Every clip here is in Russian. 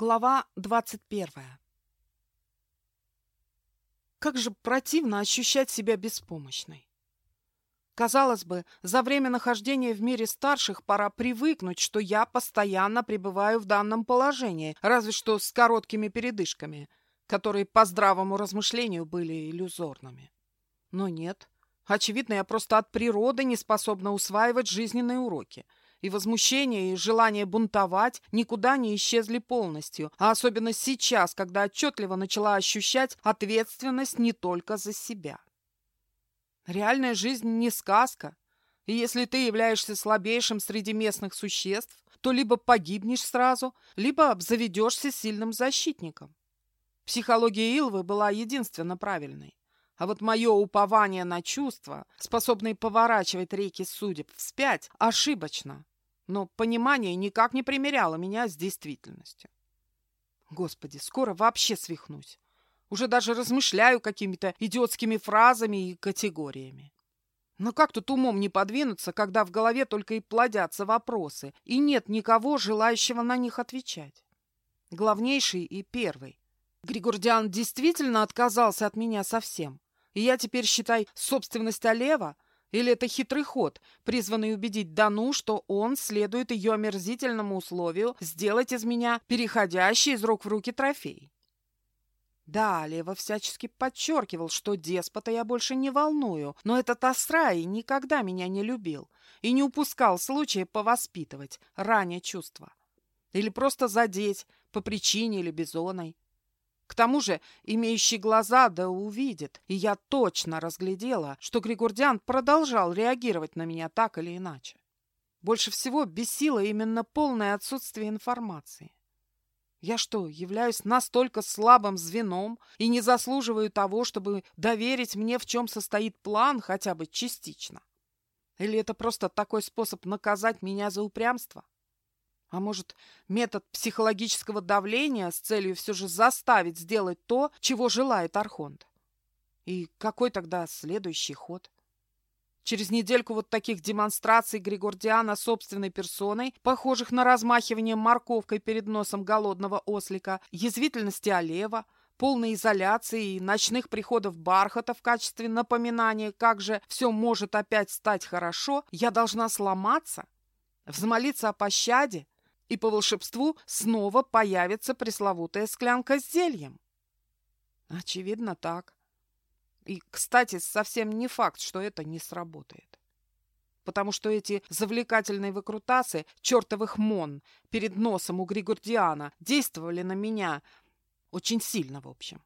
Глава двадцать первая. Как же противно ощущать себя беспомощной. Казалось бы, за время нахождения в мире старших пора привыкнуть, что я постоянно пребываю в данном положении, разве что с короткими передышками, которые по здравому размышлению были иллюзорными. Но нет. Очевидно, я просто от природы не способна усваивать жизненные уроки – и возмущение, и желание бунтовать никуда не исчезли полностью, а особенно сейчас, когда отчетливо начала ощущать ответственность не только за себя. Реальная жизнь не сказка, и если ты являешься слабейшим среди местных существ, то либо погибнешь сразу, либо обзаведешься сильным защитником. Психология Илвы была единственно правильной. А вот мое упование на чувства, способные поворачивать реки судеб вспять, ошибочно. Но понимание никак не примеряло меня с действительностью. Господи, скоро вообще свихнусь. Уже даже размышляю какими-то идиотскими фразами и категориями. Но как тут умом не подвинуться, когда в голове только и плодятся вопросы, и нет никого, желающего на них отвечать? Главнейший и первый. Григордиан действительно отказался от меня совсем. И я теперь, считай, собственность Олева? Или это хитрый ход, призванный убедить Дану, что он следует ее омерзительному условию сделать из меня переходящий из рук в руки трофей? Да, Лева всячески подчеркивал, что деспота я больше не волную, но этот Асраи никогда меня не любил и не упускал случая повоспитывать, ранее чувства. Или просто задеть по причине или бизоной. Тому же, имеющий глаза да увидит, и я точно разглядела, что Григордиан продолжал реагировать на меня так или иначе. Больше всего бесило именно полное отсутствие информации. Я что, являюсь настолько слабым звеном и не заслуживаю того, чтобы доверить мне, в чем состоит план, хотя бы частично? Или это просто такой способ наказать меня за упрямство? А может, метод психологического давления с целью все же заставить сделать то, чего желает Архонт? И какой тогда следующий ход? Через недельку вот таких демонстраций Григордиана собственной персоной, похожих на размахивание морковкой перед носом голодного ослика, язвительности Олева, полной изоляции и ночных приходов Бархата в качестве напоминания, как же все может опять стать хорошо, я должна сломаться, взмолиться о пощаде, и по волшебству снова появится пресловутая склянка с зельем. Очевидно, так. И, кстати, совсем не факт, что это не сработает. Потому что эти завлекательные выкрутасы чертовых мон перед носом у Григордиана действовали на меня очень сильно, в общем.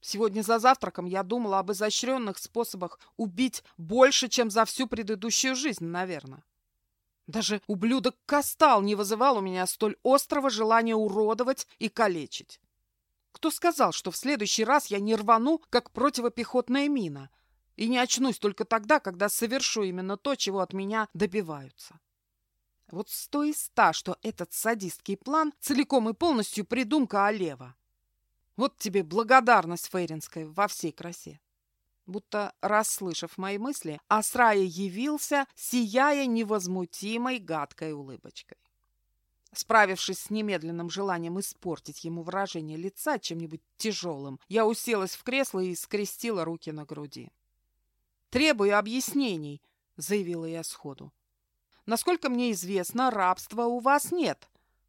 Сегодня за завтраком я думала об изощренных способах убить больше, чем за всю предыдущую жизнь, наверное. Даже ублюдок Кастал не вызывал у меня столь острого желания уродовать и калечить. Кто сказал, что в следующий раз я не рвану, как противопехотная мина, и не очнусь только тогда, когда совершу именно то, чего от меня добиваются? Вот сто из ста, что этот садистский план целиком и полностью придумка Олева. Вот тебе благодарность Фейринская во всей красе. Будто, расслышав мои мысли, Асрая явился, сияя невозмутимой гадкой улыбочкой. Справившись с немедленным желанием испортить ему выражение лица чем-нибудь тяжелым, я уселась в кресло и скрестила руки на груди. «Требую объяснений», — заявила я сходу. «Насколько мне известно, рабства у вас нет,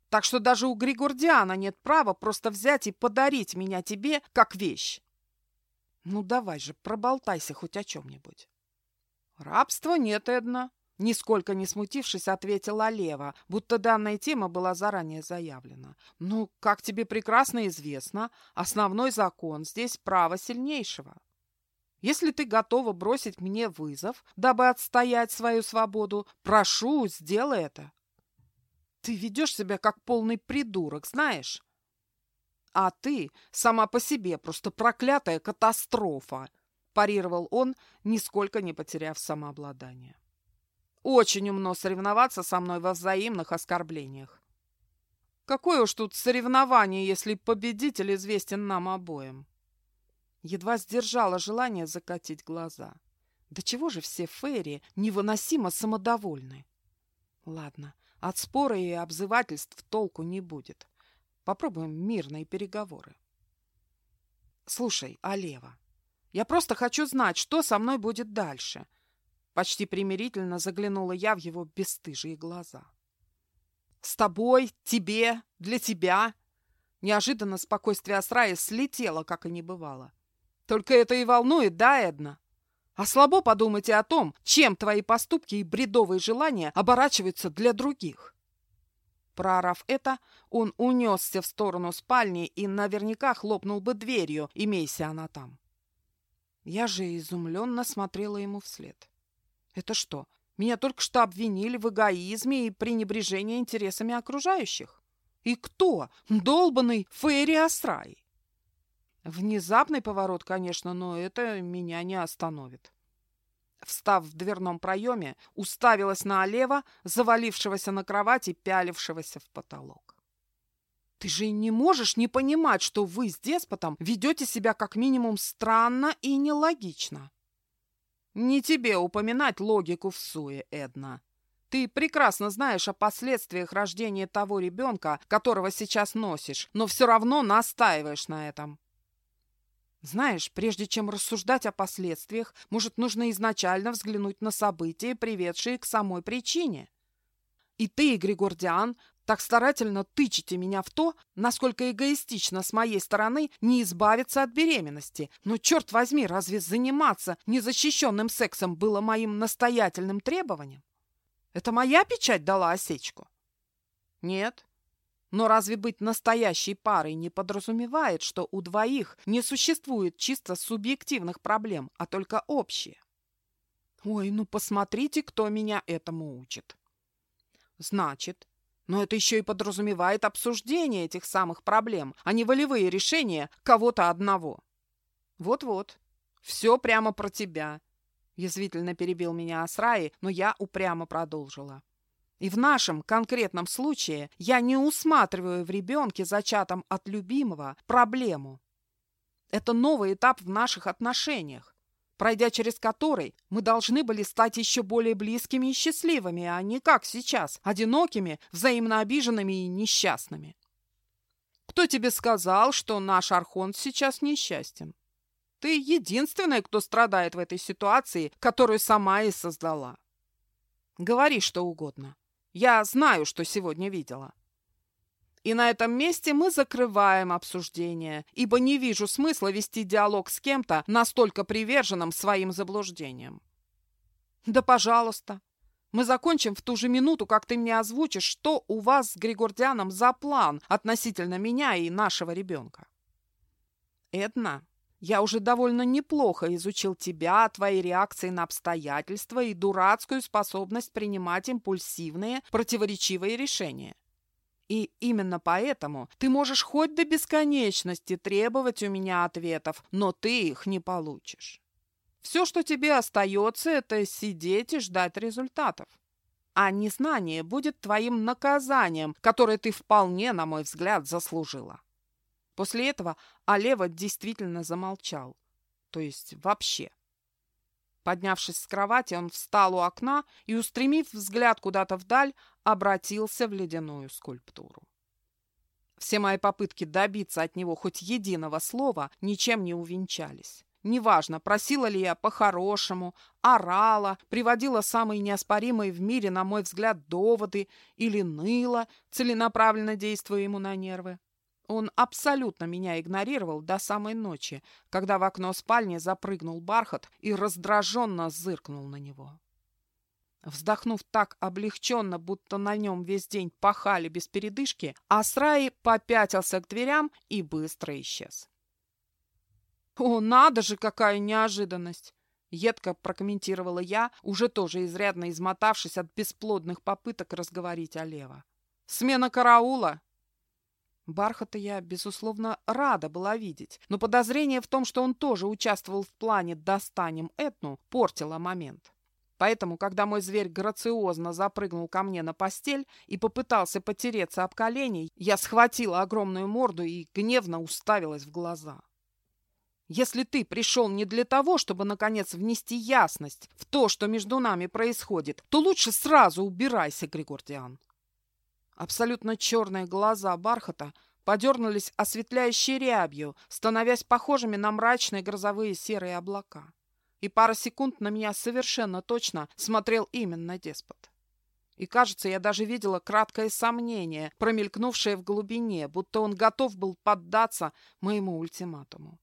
так что даже у Григордиана нет права просто взять и подарить меня тебе как вещь. Ну давай же, проболтайся хоть о чем-нибудь. Рабства нет, Эдна. Нисколько не смутившись, ответила Лева, будто данная тема была заранее заявлена. «Ну, как тебе прекрасно известно, основной закон здесь право сильнейшего. Если ты готова бросить мне вызов, дабы отстоять свою свободу, прошу, сделай это». «Ты ведешь себя как полный придурок, знаешь?» А ты сама по себе просто проклятая катастрофа, парировал он, нисколько не потеряв самообладание. Очень умно соревноваться со мной во взаимных оскорблениях. Какое уж тут соревнование, если победитель известен нам обоим? Едва сдержала желание закатить глаза. Да чего же все фейри невыносимо самодовольны? Ладно, от спора и обзывательств толку не будет. Попробуем мирные переговоры. Слушай, Алева, я просто хочу знать, что со мной будет дальше. Почти примирительно заглянула я в его бесстыжие глаза. С тобой, тебе, для тебя. Неожиданно спокойствие Асраи слетело, как и не бывало. Только это и волнует, да, Эдна? А слабо подумайте о том, чем твои поступки и бредовые желания оборачиваются для других. Проорав это, он унесся в сторону спальни и наверняка хлопнул бы дверью, имейся она там. Я же изумленно смотрела ему вслед. Это что, меня только что обвинили в эгоизме и пренебрежении интересами окружающих? И кто? Долбанный Фейри Асрай. Внезапный поворот, конечно, но это меня не остановит. Встав в дверном проеме, уставилась на Олева, завалившегося на кровати, пялившегося в потолок. «Ты же не можешь не понимать, что вы с деспотом ведете себя как минимум странно и нелогично». «Не тебе упоминать логику в суе, Эдна. Ты прекрасно знаешь о последствиях рождения того ребенка, которого сейчас носишь, но все равно настаиваешь на этом». Знаешь, прежде чем рассуждать о последствиях, может, нужно изначально взглянуть на события, приведшие к самой причине. И ты, Григордиан, так старательно тычете меня в то, насколько эгоистично с моей стороны не избавиться от беременности. Но, черт возьми, разве заниматься незащищенным сексом было моим настоятельным требованием? Это моя печать дала осечку? Нет, но разве быть настоящей парой не подразумевает, что у двоих не существует чисто субъективных проблем, а только общие? Ой, ну посмотрите, кто меня этому учит. Значит, но это еще и подразумевает обсуждение этих самых проблем, а не волевые решения кого-то одного. Вот-вот, все прямо про тебя. Язвительно перебил меня Асраи, но я упрямо продолжила. И в нашем конкретном случае я не усматриваю в ребенке, зачатом от любимого, проблему. Это новый этап в наших отношениях, пройдя через который мы должны были стать еще более близкими и счастливыми, а не как сейчас, одинокими, взаимно обиженными и несчастными. Кто тебе сказал, что наш Архон сейчас несчастен? Ты единственная, кто страдает в этой ситуации, которую сама и создала. Говори что угодно. Я знаю, что сегодня видела. И на этом месте мы закрываем обсуждение, ибо не вижу смысла вести диалог с кем-то, настолько приверженным своим заблуждениям. Да, пожалуйста. Мы закончим в ту же минуту, как ты мне озвучишь, что у вас с Григордианом за план относительно меня и нашего ребенка. Эдна, я уже довольно неплохо изучил тебя, твои реакции на обстоятельства и дурацкую способность принимать импульсивные, противоречивые решения. И именно поэтому ты можешь хоть до бесконечности требовать у меня ответов, но ты их не получишь. Все, что тебе остается, это сидеть и ждать результатов. А незнание будет твоим наказанием, которое ты вполне, на мой взгляд, заслужила. После этого Алева действительно замолчал. То есть вообще. Поднявшись с кровати, он встал у окна и, устремив взгляд куда-то вдаль, обратился в ледяную скульптуру. Все мои попытки добиться от него хоть единого слова ничем не увенчались. Неважно, просила ли я по-хорошему, орала, приводила самые неоспоримые в мире, на мой взгляд, доводы или ныла, целенаправленно действуя ему на нервы. Он абсолютно меня игнорировал до самой ночи, когда в окно спальни запрыгнул бархат и раздраженно зыркнул на него. Вздохнув так облегченно, будто на нем весь день пахали без передышки, Асраи попятился к дверям и быстро исчез. «О, надо же, какая неожиданность!» Едко прокомментировала я, уже тоже изрядно измотавшись от бесплодных попыток разговорить Олева. «Смена караула Бархата я, безусловно, рада была видеть, но подозрение в том, что он тоже участвовал в плане «достанем Этну», портило момент. Поэтому, когда мой зверь грациозно запрыгнул ко мне на постель и попытался потереться об колени, я схватила огромную морду и гневно уставилась в глаза. «Если ты пришел не для того, чтобы, наконец, внести ясность в то, что между нами происходит, то лучше сразу убирайся, Григордиан. Абсолютно черные глаза бархата подернулись осветляющей рябью, становясь похожими на мрачные грозовые серые облака. И пара секунд на меня совершенно точно смотрел именно деспот. И, кажется, я даже видела краткое сомнение, промелькнувшее в глубине, будто он готов был поддаться моему ультиматуму.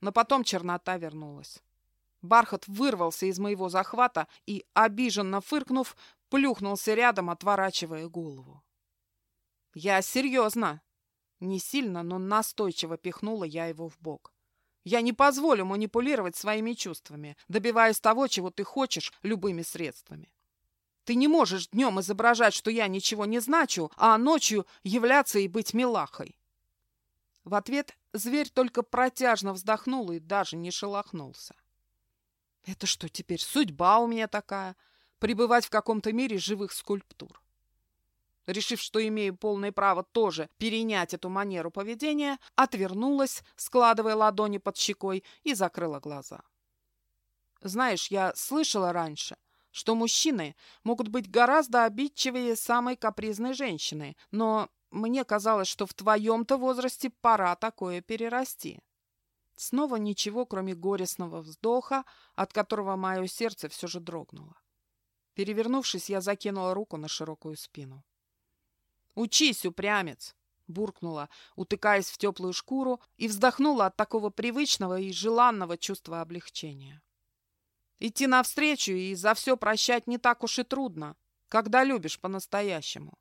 Но потом чернота вернулась. Бархат вырвался из моего захвата и, обиженно фыркнув, плюхнулся рядом, отворачивая голову. «Я серьезно!» Не сильно, но настойчиво пихнула я его в бок. «Я не позволю манипулировать своими чувствами, добиваясь того, чего ты хочешь, любыми средствами. Ты не можешь днем изображать, что я ничего не значу, а ночью являться и быть милахой. В ответ зверь только протяжно вздохнул и даже не шелохнулся. Это что теперь, судьба у меня такая? Пребывать в каком-то мире живых скульптур. Решив, что имею полное право тоже перенять эту манеру поведения, отвернулась, складывая ладони под щекой, и закрыла глаза. Знаешь, я слышала раньше, что мужчины могут быть гораздо обидчивее самой капризной женщины, но мне казалось, что в твоем-то возрасте пора такое перерасти. Снова ничего, кроме горестного вздоха, от которого мое сердце все же дрогнуло. Перевернувшись, я закинула руку на широкую спину. «Учись, упрямец!» — буркнула, утыкаясь в теплую шкуру, и вздохнула от такого привычного и желанного чувства облегчения. Идти навстречу и за все прощать не так уж и трудно, когда любишь по-настоящему.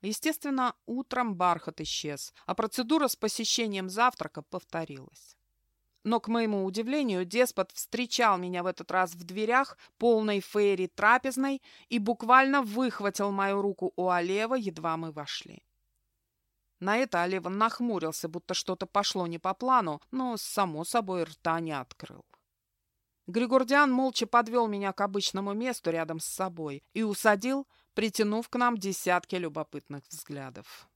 Естественно, утром бархат исчез, а процедура с посещением завтрака повторилась. Но, к моему удивлению, деспот встречал меня в этот раз в дверях, полной фейри трапезной, и буквально выхватил мою руку у Олева, едва мы вошли. На это Олева нахмурился, будто что-то пошло не по плану, но, само собой, рта не открыл. Григордиан молча подвел меня к обычному месту рядом с собой и усадил, притянув к нам десятки любопытных взглядов.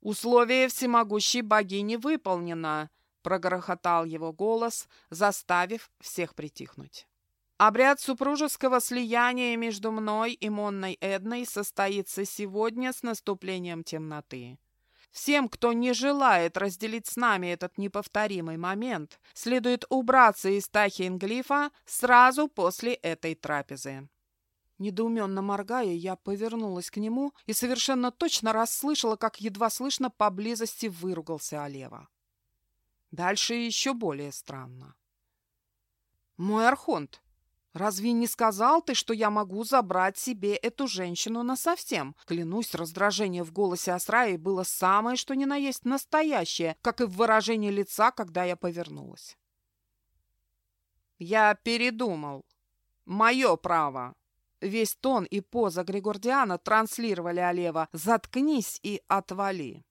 «Условие всемогущей богини выполнено!» — прогрохотал его голос, заставив всех притихнуть. «Обряд супружеского слияния между мной и Монной Эдной состоится сегодня с наступлением темноты. Всем, кто не желает разделить с нами этот неповторимый момент, следует убраться из Тахиенглифа сразу после этой трапезы. Недоуменно моргая, я повернулась к нему и совершенно точно расслышала, как едва слышно поблизости выругался Олева. Дальше еще более странно. «Мой Архонт, Разве не сказал ты, что я могу забрать себе эту женщину насовсем? Клянусь, раздражение в голосе Асраи было самое, что ни на есть настоящее, как и в выражении лица, когда я повернулась. Я передумал. Мое право. Весь тон и поза Григордиана транслировали Олева «Заткнись и отвали».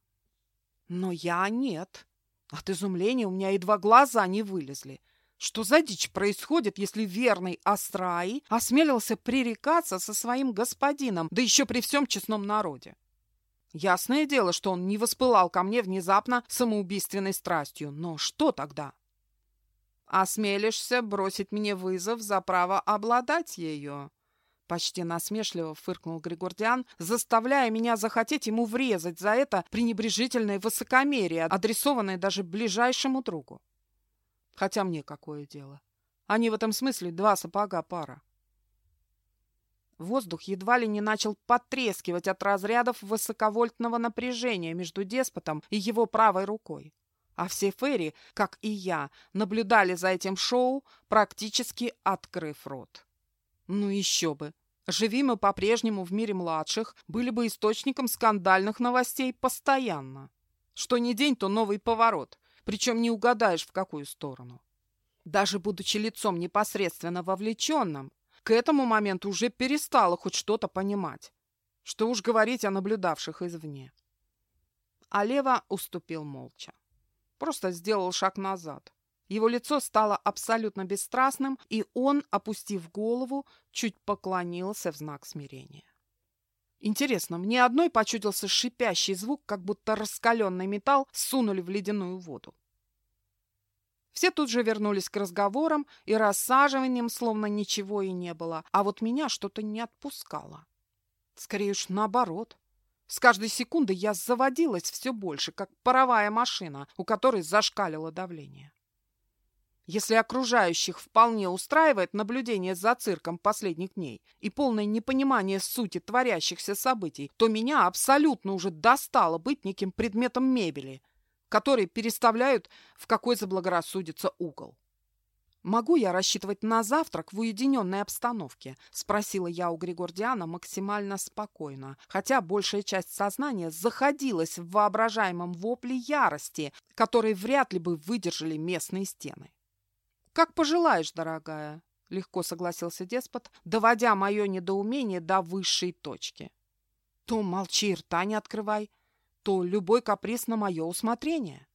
Но я нет. От изумления у меня едва глаза не вылезли. Что за дичь происходит, если верный Астраи осмелился пререкаться со своим господином, да еще при всем честном народе? Ясное дело, что он не воспылал ко мне внезапно самоубийственной страстью. Но что тогда? Осмелишься бросить мне вызов за право обладать ею? Почти насмешливо фыркнул Григордиан, заставляя меня захотеть ему врезать за это пренебрежительное высокомерие, адресованное даже ближайшему другу. Хотя мне какое дело. Они в этом смысле два сапога пара. Воздух едва ли не начал потрескивать от разрядов высоковольтного напряжения между деспотом и его правой рукой. А все ферри, как и я, наблюдали за этим шоу, практически открыв рот. Ну еще бы! Живи мы по-прежнему в мире младших, были бы источником скандальных новостей постоянно. Что ни день, то новый поворот причем не угадаешь, в какую сторону. Даже будучи лицом непосредственно вовлеченным, к этому моменту уже перестала хоть что-то понимать. Что уж говорить о наблюдавших извне. А Лева уступил молча. Просто сделал шаг назад. Его лицо стало абсолютно бесстрастным, и он, опустив голову, чуть поклонился в знак смирения. Интересно, мне одной почудился шипящий звук, как будто раскаленный металл сунули в ледяную воду. Все тут же вернулись к разговорам и рассаживаниям, словно ничего и не было, а вот меня что-то не отпускало. Скорее уж наоборот. С каждой секунды я заводилась все больше, как паровая машина, у которой зашкалило давление. Если окружающих вполне устраивает наблюдение за цирком последних дней и полное непонимание сути творящихся событий, то меня абсолютно уже достало быть неким предметом мебели, который переставляют в какой заблагорассудится угол. «Могу я рассчитывать на завтрак в уединенной обстановке?» – спросила я у Григордиана максимально спокойно, хотя большая часть сознания заходилась в воображаемом вопле ярости, которые вряд ли бы выдержали местные стены. «Как пожелаешь, дорогая», — легко согласился деспот, доводя мое недоумение до высшей точки. «То молчи, рта не открывай, то любой каприз на мое усмотрение».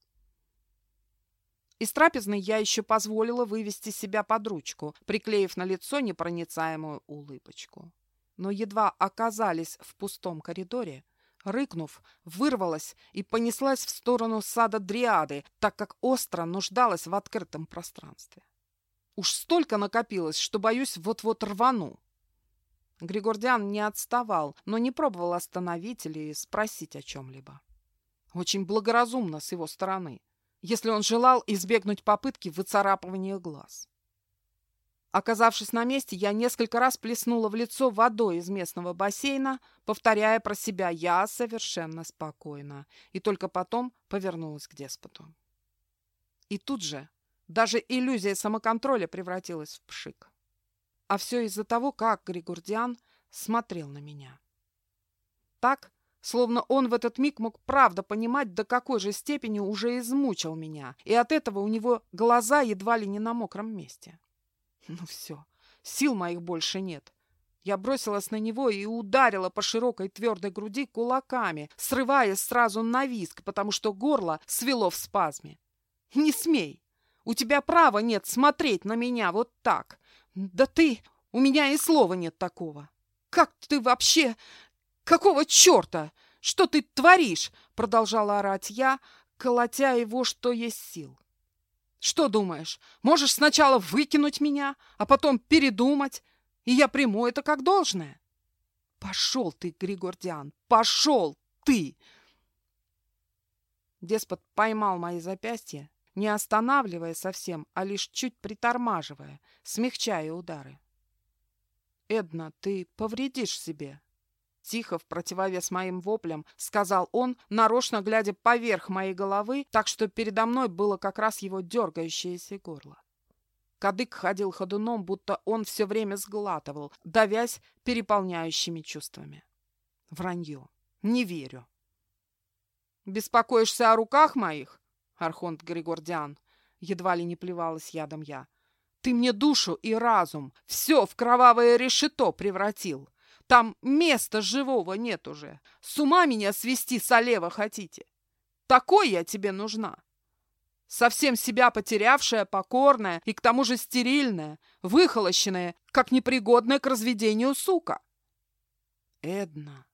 Из трапезной я еще позволила вывести себя под ручку, приклеив на лицо непроницаемую улыбочку. Но едва оказались в пустом коридоре, рыкнув, вырвалась и понеслась в сторону сада Дриады, так как остро нуждалась в открытом пространстве. Уж столько накопилось, что, боюсь, вот-вот рвану. Григордиан не отставал, но не пробовал остановить или спросить о чем-либо. Очень благоразумно с его стороны, если он желал избегнуть попытки выцарапывания глаз. Оказавшись на месте, я несколько раз плеснула в лицо водой из местного бассейна, повторяя про себя «я совершенно спокойна», и только потом повернулась к деспоту. И тут же даже иллюзия самоконтроля превратилась в пшик. А все из-за того, как Григордиан смотрел на меня. Так, словно он в этот миг мог правда понимать, до какой же степени уже измучил меня, и от этого у него глаза едва ли не на мокром месте. Ну все, сил моих больше нет. Я бросилась на него и ударила по широкой твердой груди кулаками, срываясь сразу на виск, потому что горло свело в спазме. «Не смей! У тебя права нет смотреть на меня вот так. Да ты... У меня и слова нет такого. Как ты вообще... Какого черта? Что ты творишь?» Продолжала орать я, колотя его, что есть сил. «Что думаешь, можешь сначала выкинуть меня, а потом передумать, и я приму это как должное?» «Пошел ты, Григордиан, пошел ты!» Деспот поймал мои запястья не останавливая совсем, а лишь чуть притормаживая, смягчая удары. «Эдна, ты повредишь себе!» Тихо, в противовес моим воплям, сказал он, нарочно глядя поверх моей головы, так что передо мной было как раз его дергающееся горло. Кадык ходил ходуном, будто он все время сглатывал, давясь переполняющими чувствами. Вранье. Не верю. «Беспокоишься о руках моих?» Архонт Григордиан. Едва ли не плевалась ядом я. Ты мне душу и разум, все в кровавое решето превратил. Там места живого нет уже. С ума меня свести солева хотите? Такой я тебе нужна. Совсем себя потерявшая, покорная и к тому же стерильная, выхолощенная, как непригодная к разведению сука. Эдна,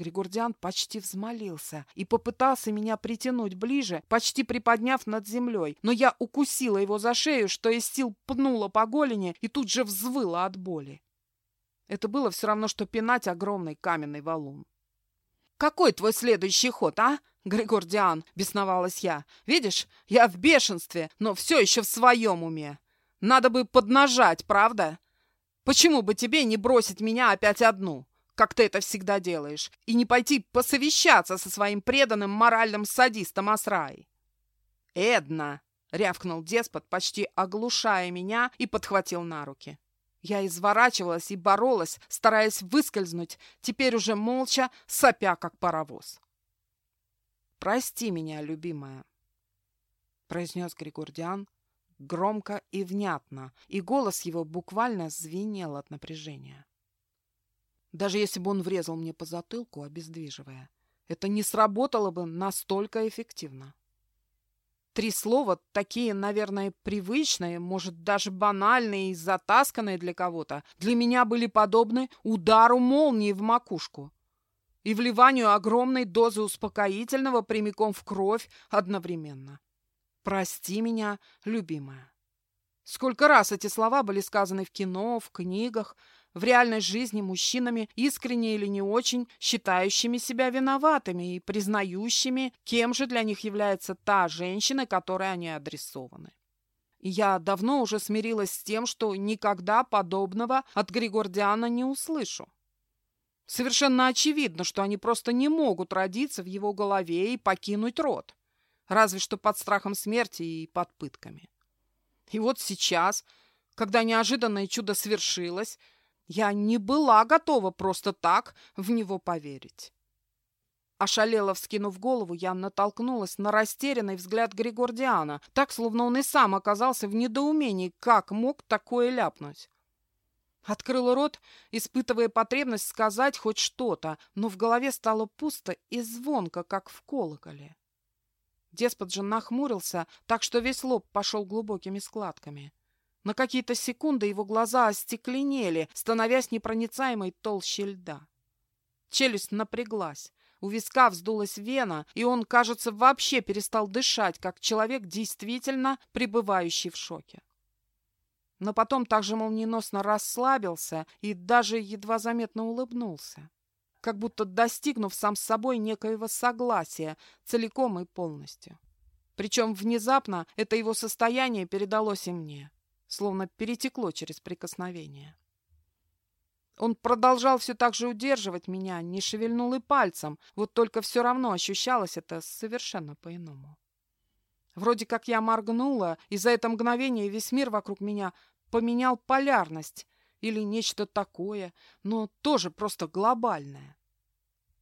Григордиан почти взмолился и попытался меня притянуть ближе, почти приподняв над землей, но я укусила его за шею, что из сил пнула по голени и тут же взвыла от боли. Это было все равно, что пинать огромный каменный валун. «Какой твой следующий ход, а?» Григордиан, бесновалась я. «Видишь, я в бешенстве, но все еще в своем уме. Надо бы поднажать, правда? Почему бы тебе не бросить меня опять одну?» Как ты это всегда делаешь, и не пойти посовещаться со своим преданным моральным садистом Асраи. «Эдна!» — рявкнул деспот, почти оглушая меня, и подхватил на руки. Я изворачивалась и боролась, стараясь выскользнуть, теперь уже молча, сопя, как паровоз. «Прости меня, любимая», — произнес Григордиан громко и внятно, и голос его буквально звенел от напряжения. Даже если бы он врезал мне по затылку, обездвиживая, это не сработало бы настолько эффективно. Три слова, такие, наверное, привычные, может, даже банальные и затасканные для кого-то, для меня были подобны удару молнии в макушку и вливанию огромной дозы успокоительного прямиком в кровь одновременно. «Прости меня, любимая». Сколько раз эти слова были сказаны в кино, в книгах, в реальной жизни мужчинами, искренне или не очень, считающими себя виноватыми и признающими, кем же для них является та женщина, которой они адресованы. Я давно уже смирилась с тем, что никогда подобного от Григордиана не услышу. Совершенно очевидно, что они просто не могут родиться в его голове и покинуть род, разве что под страхом смерти и под пытками. И вот сейчас, когда неожиданное чудо свершилось, я не была готова просто так в него поверить. Ошалела, вскинув голову, я натолкнулась на растерянный взгляд Григордиана, так, словно он и сам оказался в недоумении, как мог такое ляпнуть. Открыла рот, испытывая потребность сказать хоть что-то, но в голове стало пусто и звонко, как в колоколе. Деспот же нахмурился, так что весь лоб пошел глубокими складками. На какие-то секунды его глаза остекленели, становясь непроницаемой толще льда. Челюсть напряглась, у виска вздулась вена, и он, кажется, вообще перестал дышать, как человек, действительно пребывающий в шоке. Но потом также молниеносно расслабился и даже едва заметно улыбнулся как будто достигнув сам с собой некоего согласия целиком и полностью. Причем внезапно это его состояние передалось и мне, словно перетекло через прикосновение. Он продолжал все так же удерживать меня, не шевельнул и пальцем, вот только все равно ощущалось это совершенно по-иному. Вроде как я моргнула, и за это мгновение весь мир вокруг меня поменял полярность, или нечто такое, но тоже просто глобальное.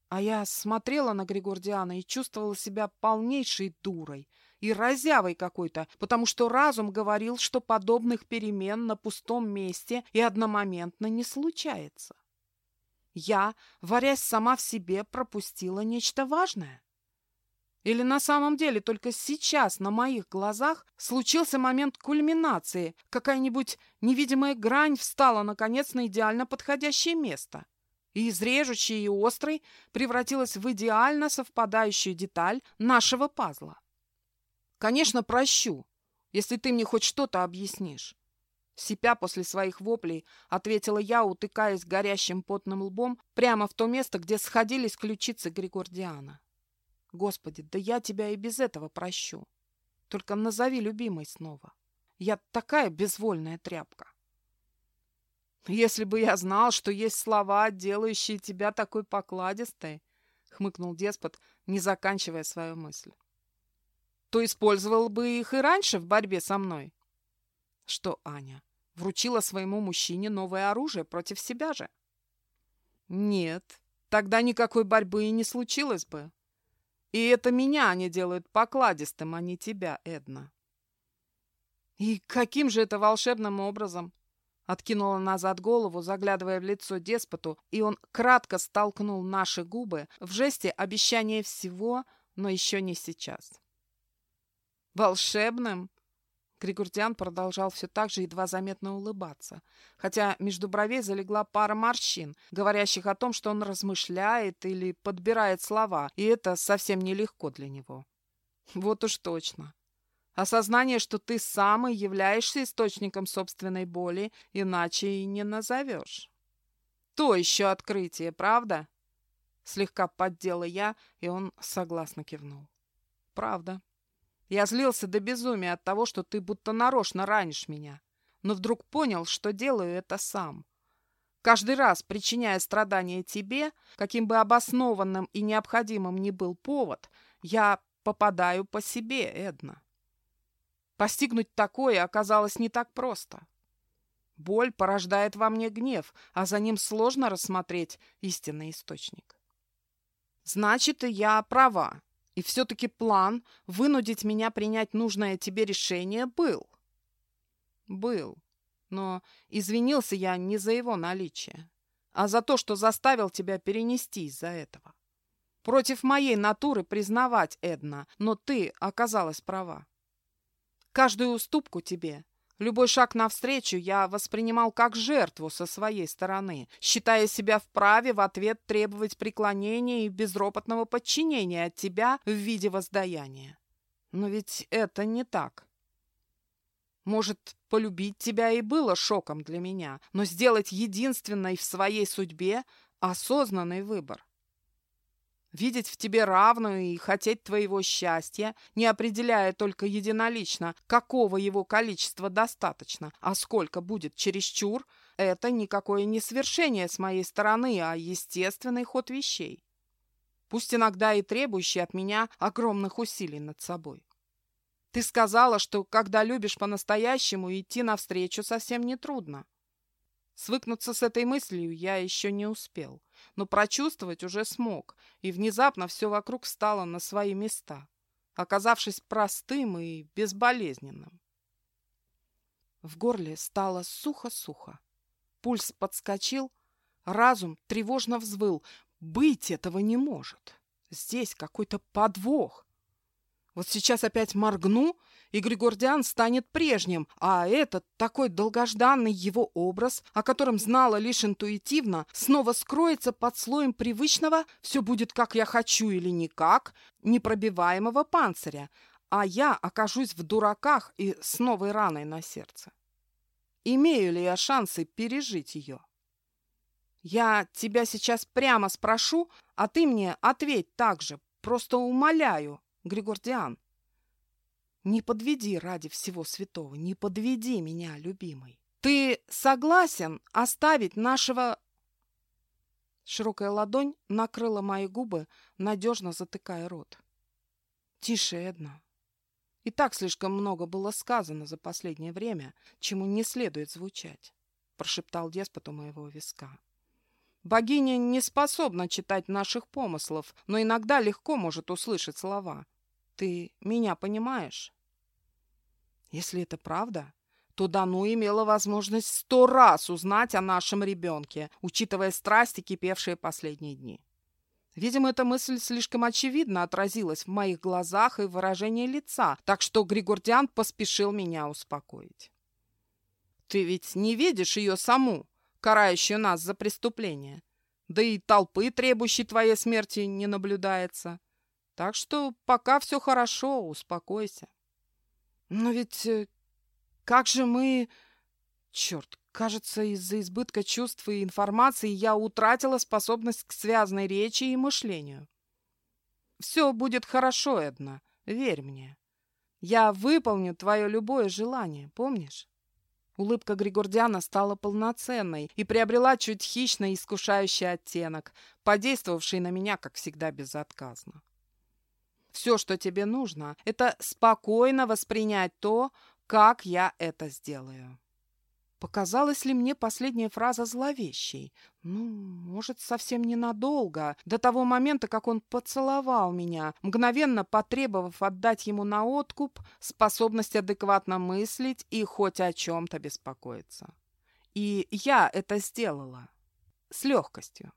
А я смотрела на Григордиана и чувствовала себя полнейшей дурой и разявой какой-то, потому что разум говорил, что подобных перемен на пустом месте и одномоментно не случается. Я, варясь сама в себе, пропустила нечто важное. Или на самом деле только сейчас на моих глазах случился момент кульминации, какая-нибудь невидимая грань встала, наконец, на идеально подходящее место. И из и острой превратилась в идеально совпадающую деталь нашего пазла. Конечно, прощу, если ты мне хоть что-то объяснишь. Сипя после своих воплей, ответила я, утыкаясь горящим потным лбом прямо в то место, где сходились ключицы Григордиана. Господи, да я тебя и без этого прощу. Только назови любимой снова. Я такая безвольная тряпка. Если бы я знал, что есть слова, делающие тебя такой покладистой, хмыкнул деспот, не заканчивая свою мысль, то использовал бы их и раньше в борьбе со мной. Что, Аня, вручила своему мужчине новое оружие против себя же? Нет, тогда никакой борьбы и не случилось бы. И это меня они делают покладистым, а не тебя, Эдна. И каким же это волшебным образом? Откинула назад голову, заглядывая в лицо деспоту, и он кратко столкнул наши губы в жесте обещания всего, но еще не сейчас. «Волшебным?» Григордиан продолжал все так же едва заметно улыбаться, хотя между бровей залегла пара морщин, говорящих о том, что он размышляет или подбирает слова, и это совсем нелегко для него. Вот уж точно. Осознание, что ты сам и являешься источником собственной боли, иначе и не назовешь. То еще открытие, правда? Слегка поддела я, и он согласно кивнул. Правда. Я злился до безумия от того, что ты будто нарочно ранишь меня, но вдруг понял, что делаю это сам. Каждый раз, причиняя страдания тебе, каким бы обоснованным и необходимым ни был повод, я попадаю по себе, Эдна. Постигнуть такое оказалось не так просто. Боль порождает во мне гнев, а за ним сложно рассмотреть истинный источник. Значит, и я права. И все-таки план вынудить меня принять нужное тебе решение был. Был. Но извинился я не за его наличие, а за то, что заставил тебя перенести из-за этого. Против моей натуры признавать, Эдна, но ты оказалась права. Каждую уступку тебе Любой шаг навстречу я воспринимал как жертву со своей стороны, считая себя вправе в ответ требовать преклонения и безропотного подчинения от тебя в виде воздаяния. Но ведь это не так. Может, полюбить тебя и было шоком для меня, но сделать единственной в своей судьбе осознанный выбор. Видеть в тебе равную и хотеть твоего счастья, не определяя только единолично, какого его количества достаточно, а сколько будет чересчур, это никакое не свершение с моей стороны, а естественный ход вещей. Пусть иногда и требующий от меня огромных усилий над собой. Ты сказала, что когда любишь по-настоящему, идти навстречу совсем не трудно. Свыкнуться с этой мыслью я еще не успел, но прочувствовать уже смог, и внезапно все вокруг стало на свои места, оказавшись простым и безболезненным. В горле стало сухо-сухо. Пульс подскочил, разум тревожно взвыл. Быть этого не может. Здесь какой-то подвох. Вот сейчас опять моргну, и Григордиан станет прежним, а этот, такой долгожданный его образ, о котором знала лишь интуитивно, снова скроется под слоем привычного «все будет как я хочу или никак» непробиваемого панциря, а я окажусь в дураках и с новой раной на сердце. Имею ли я шансы пережить ее? Я тебя сейчас прямо спрошу, а ты мне ответь так же, просто умоляю, Григордиан. Не подведи ради всего святого, не подведи меня, любимый. Ты согласен оставить нашего... Широкая ладонь накрыла мои губы, надежно затыкая рот. Тише, Эдна. И так слишком много было сказано за последнее время, чему не следует звучать, прошептал деспот у моего виска. Богиня не способна читать наших помыслов, но иногда легко может услышать слова. Ты меня понимаешь? Если это правда, то Дану имела возможность сто раз узнать о нашем ребенке, учитывая страсти, кипевшие последние дни. Видимо, эта мысль слишком очевидно отразилась в моих глазах и выражении лица, так что Григордиан поспешил меня успокоить. «Ты ведь не видишь ее саму, карающую нас за преступление. Да и толпы, требующей твоей смерти, не наблюдается. Так что пока все хорошо, успокойся. Но ведь э, как же мы... Черт, кажется, из-за избытка чувств и информации я утратила способность к связанной речи и мышлению. Все будет хорошо, Эдна, верь мне. Я выполню твое любое желание, помнишь? Улыбка Григордиана стала полноценной и приобрела чуть хищно искушающий оттенок, подействовавший на меня, как всегда, безотказно. Все, что тебе нужно, это спокойно воспринять то, как я это сделаю. Показалась ли мне последняя фраза зловещей? Ну, может, совсем ненадолго, до того момента, как он поцеловал меня, мгновенно потребовав отдать ему на откуп способность адекватно мыслить и хоть о чем-то беспокоиться. И я это сделала. С легкостью.